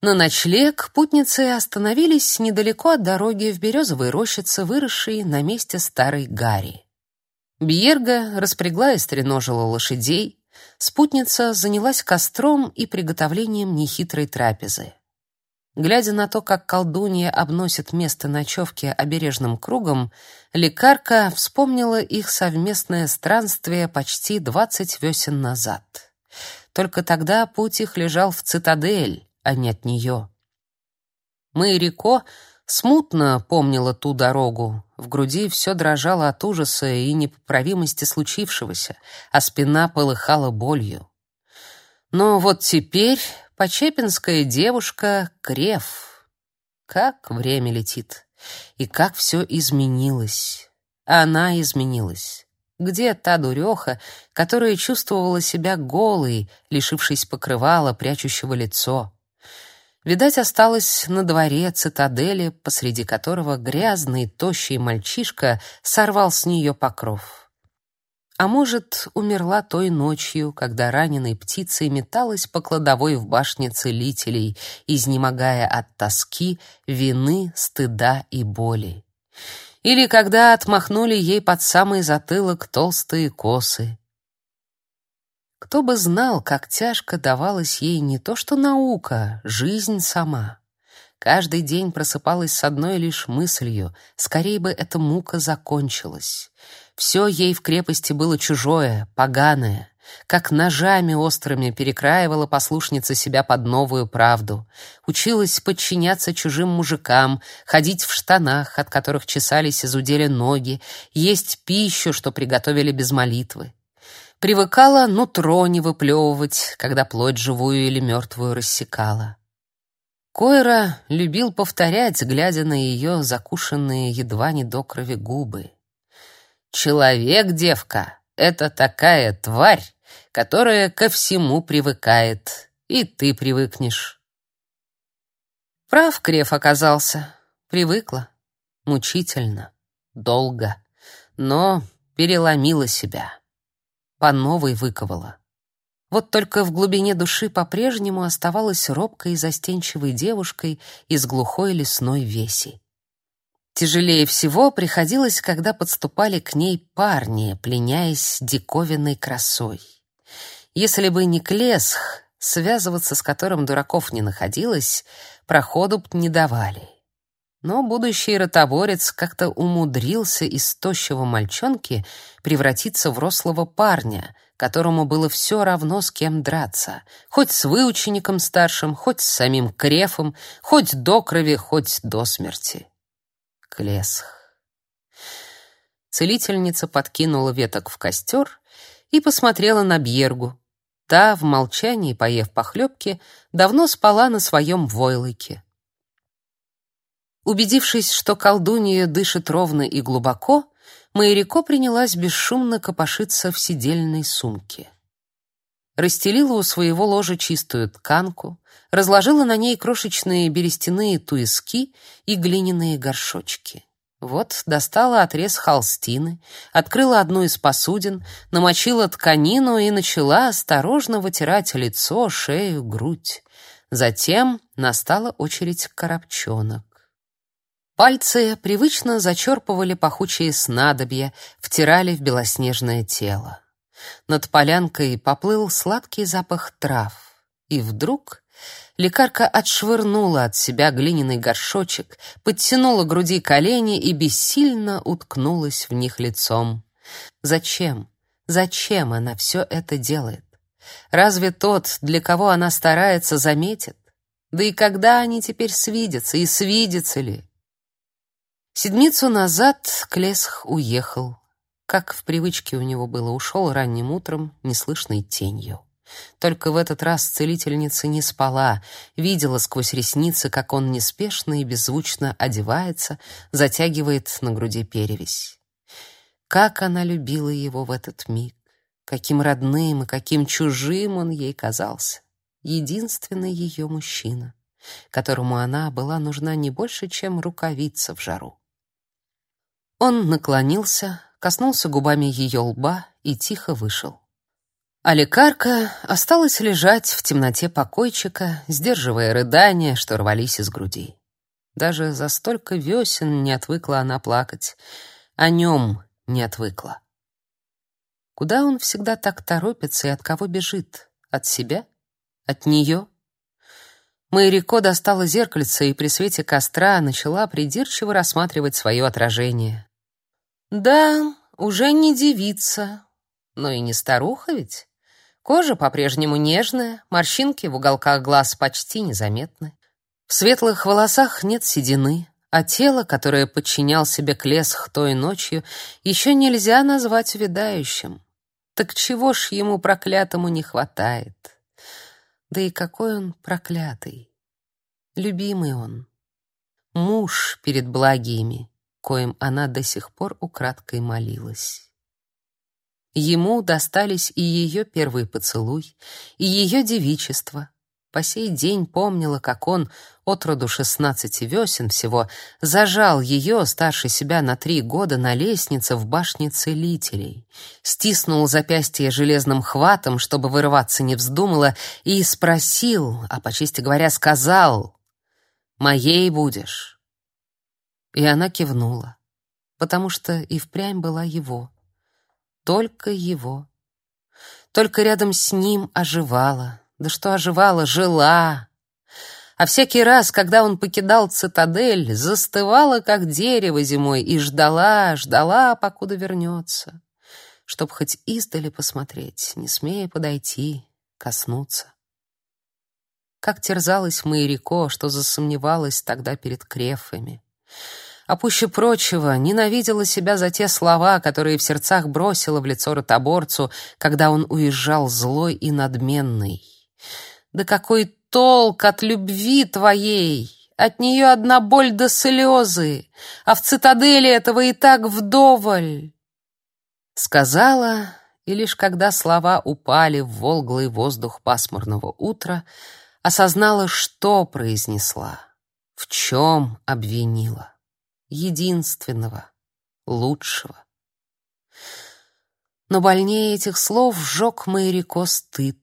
На ночлег путницы остановились недалеко от дороги в березовой рощице, выросшей на месте старой гари. Бьерга распрягла и стреножила лошадей, спутница занялась костром и приготовлением нехитрой трапезы. Глядя на то, как колдунья обносит место ночевки обережным кругом, лекарка вспомнила их совместное странствие почти двадцать весен назад. Только тогда путь их лежал в цитадель, а не от нее. Мэрико смутно помнила ту дорогу. В груди все дрожало от ужаса и непоправимости случившегося, а спина полыхала болью. Но вот теперь почепинская девушка — Крев. Как время летит, и как все изменилось. Она изменилась. Где та дуреха, которая чувствовала себя голой, лишившись покрывала, прячущего лицо? Видать, осталась на дворе цитадели, посреди которого грязный, тощий мальчишка сорвал с нее покров. А может, умерла той ночью, когда раненой птицей металась по кладовой в башне целителей, изнемогая от тоски, вины, стыда и боли. Или когда отмахнули ей под самый затылок толстые косы, кто бы знал, как тяжко давалась ей не то что наука, жизнь сама. Каждый день просыпалась с одной лишь мыслью: скорее бы эта мука закончилась. Все ей в крепости было чужое, поганое, как ножами острыми перекраивала послушница себя под новую правду. Училась подчиняться чужим мужикам, ходить в штанах, от которых чесались из удели ноги, есть пищу, что приготовили без молитвы. Привыкала нутро не выплевывать, когда плоть живую или мертвую рассекала. Койра любил повторять, глядя на ее закушенные едва не до крови губы. «Человек, девка, это такая тварь, которая ко всему привыкает, и ты привыкнешь». Прав Креф оказался. Привыкла. Мучительно. Долго. Но переломила себя по новой выковала. Вот только в глубине души по-прежнему оставалась робкой и застенчивой девушкой из глухой лесной веси. Тяжелее всего приходилось, когда подступали к ней парни, пленяясь диковинной красой. Если бы не Клесх, связываться с которым дураков не находилось, проходу б не давали. Но будущий ротоборец как-то умудрился из тощего мальчонки превратиться в рослого парня, которому было все равно с кем драться, хоть с выучеником старшим, хоть с самим Крефом, хоть до крови, хоть до смерти. Клесх. Целительница подкинула веток в костер и посмотрела на Бьергу. Та, в молчании, поев похлебки, давно спала на своем войлоке. Убедившись, что колдунья дышит ровно и глубоко, Майрико принялась бесшумно копошиться в сидельной сумке. Расстелила у своего ложа чистую тканку, разложила на ней крошечные берестяные туиски и глиняные горшочки. Вот достала отрез холстины, открыла одну из посудин, намочила тканину и начала осторожно вытирать лицо, шею, грудь. Затем настала очередь коробчонок. Пальцы привычно зачерпывали пахучие снадобья, втирали в белоснежное тело. Над полянкой поплыл сладкий запах трав. И вдруг лекарка отшвырнула от себя глиняный горшочек, подтянула груди колени и бессильно уткнулась в них лицом. Зачем? Зачем она все это делает? Разве тот, для кого она старается, заметит? Да и когда они теперь свидятся, и свидятся ли? Седмицу назад Клесх уехал. Как в привычке у него было, ушел ранним утром, неслышной тенью. Только в этот раз целительница не спала, видела сквозь ресницы, как он неспешно и беззвучно одевается, затягивает на груди перевязь. Как она любила его в этот миг, каким родным и каким чужим он ей казался. Единственный ее мужчина, которому она была нужна не больше, чем рукавица в жару. Он наклонился, коснулся губами ее лба и тихо вышел. А лекарка осталась лежать в темноте покойчика, сдерживая рыдания, что рвались из груди. Даже за столько весен не отвыкла она плакать. О нем не отвыкла. Куда он всегда так торопится и от кого бежит? От себя? От нее? Майрико достала зеркальце и при свете костра начала придирчиво рассматривать свое отражение. Да, уже не девица, но и не старуха ведь. Кожа по-прежнему нежная, морщинки в уголках глаз почти незаметны. В светлых волосах нет седины, а тело, которое подчинял себе Клесх той ночью, еще нельзя назвать видающим. Так чего ж ему проклятому не хватает? Да и какой он проклятый. Любимый он. Муж перед благими, коим она до сих пор украдкой молилась. Ему достались и ее первый поцелуй, и ее девичество. По сей день помнила, как он, от роду шестнадцати весен всего, зажал ее, старше себя на три года, на лестнице в башне целителей. Стиснул запястье железным хватом, чтобы вырываться не вздумала, и спросил, а по чести говоря, сказал, «Моей будешь». И она кивнула, потому что и впрямь была его только его. Только рядом с ним оживала. Да что оживала, жила. А всякий раз, когда он покидал цитадель, застывала, как дерево зимой, и ждала, ждала, покуда вернется, чтоб хоть издали посмотреть, не смея подойти, коснуться. Как терзалась Майрико, что засомневалась тогда перед крефами а пуще прочего ненавидела себя за те слова, которые в сердцах бросила в лицо ротоборцу, когда он уезжал злой и надменный. «Да какой толк от любви твоей!» От нее одна боль до слезы, а в цитадели этого и так вдоволь. Сказала, и лишь когда слова упали в волглый воздух пасмурного утра, осознала, что произнесла, в чем обвинила единственного, лучшего. Но больнее этих слов сжег Майрико стыд.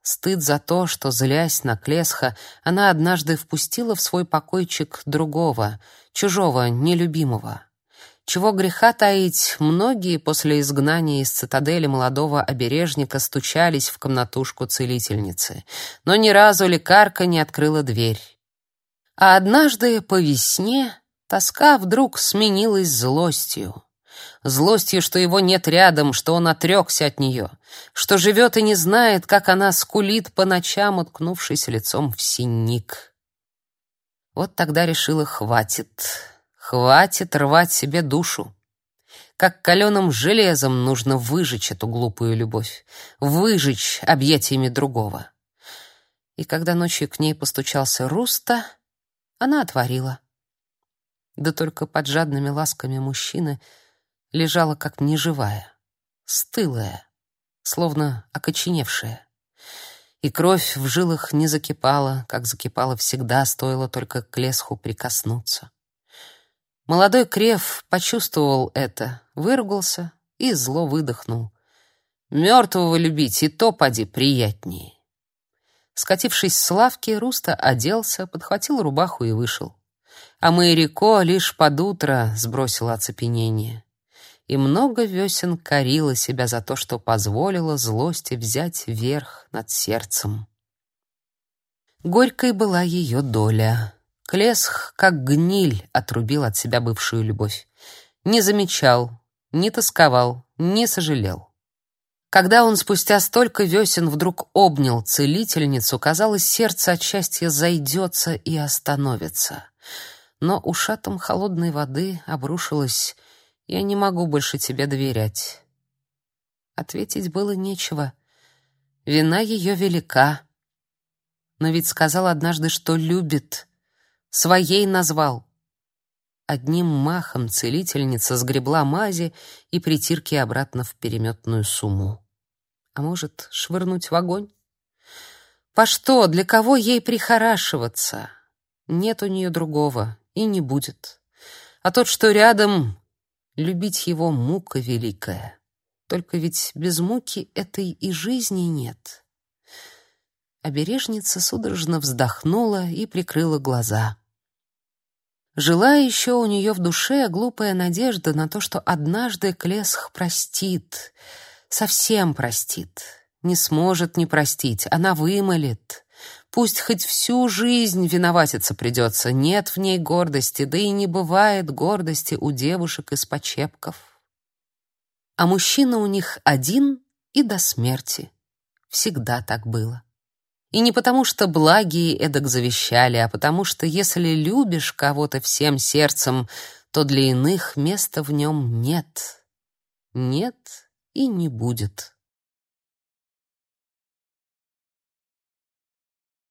Стыд за то, что, злясь на Клесха, она однажды впустила в свой покойчик другого, чужого, нелюбимого. Чего греха таить, многие после изгнания из цитадели молодого обережника стучались в комнатушку целительницы, но ни разу лекарка не открыла дверь. А однажды по весне Тоска вдруг сменилась злостью. Злостью, что его нет рядом, что он отрекся от нее, что живет и не знает, как она скулит по ночам, уткнувшись лицом в синик. Вот тогда решила, хватит, хватит рвать себе душу. Как каленым железом нужно выжечь эту глупую любовь, выжечь объятиями другого. И когда ночью к ней постучался Руста, она отворила да только под жадными ласками мужчины лежала как неживая, стылая, словно окоченевшая. И кровь в жилах не закипала, как закипала всегда, стоило только к лесху прикоснуться. Молодой Крев почувствовал это, выругался и зло выдохнул. Мертвого любить и то поди приятнее. Скатившись с лавки, Руста оделся, подхватил рубаху и вышел а Майрико лишь под утро сбросила оцепенение. И много весен корила себя за то, что позволила злости взять верх над сердцем. Горькой была ее доля. Клесх, как гниль, отрубил от себя бывшую любовь. Не замечал, не тосковал, не сожалел. Когда он спустя столько весен вдруг обнял целительницу, казалось, сердце от счастья зайдется и остановится но ушатом холодной воды обрушилось «Я не могу больше тебе доверять». Ответить было нечего. Вина ее велика. Но ведь сказал однажды, что любит. Своей назвал. Одним махом целительница сгребла мази и притирки обратно в переметную сумму. А может, швырнуть в огонь? По что, для кого ей прихорашиваться? Нет у нее другого, и не будет. А тот, что рядом, любить его мука великая. Только ведь без муки этой и жизни нет. Обережница судорожно вздохнула и прикрыла глаза. Жила еще у нее в душе глупая надежда на то, что однажды Клесх простит, совсем простит. Не сможет не простить, она вымолит. Пусть хоть всю жизнь виноватиться придется, нет в ней гордости, да и не бывает гордости у девушек из почепков. А мужчина у них один и до смерти. Всегда так было. И не потому, что благие эдак завещали, а потому что если любишь кого-то всем сердцем, то для иных места в нем нет. Нет и не будет.